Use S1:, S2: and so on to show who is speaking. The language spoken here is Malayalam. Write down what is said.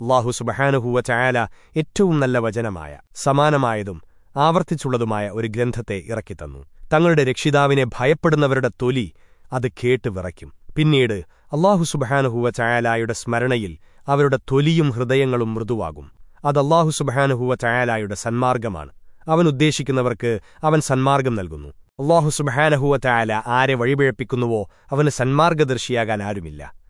S1: അള്ളാഹു സുബഹാനുഹൂവ ചായാല ഏറ്റവും നല്ല വചനമായ സമാനമായതും ആവർത്തിച്ചുള്ളതുമായ ഒരു ഗ്രന്ഥത്തെ ഇറക്കിത്തന്നു. തങ്ങളുടെ രക്ഷിതാവിനെ ഭയപ്പെടുന്നവരുടെ തൊലി അത് കേട്ട് വിറയ്ക്കും. പിന്നീട് അള്ളാഹു സുബഹാനുഹൂവ ചായാലായുടെ സ്മരണയിൽ അവരുടെ തൊലിയും ഹൃദയങ്ങളും മൃദുവാകും. അത് അള്ളാഹു സുബഹാനുഹൂവ ചായാലായുടെ സന്മാർഗമാണ്. അവൻ ഉദ്ദേശിക്കുന്നവർക്ക് അവൻ സന്മാർഗം നൽകുന്നു. അള്ളാഹു സുബഹാനഹുവ ചായാല ആരെ വഴിപിഴപ്പിക്കുന്നുവോ അവന് സന്മാർഗദർശിയാകാൻ ആരുമില്ല.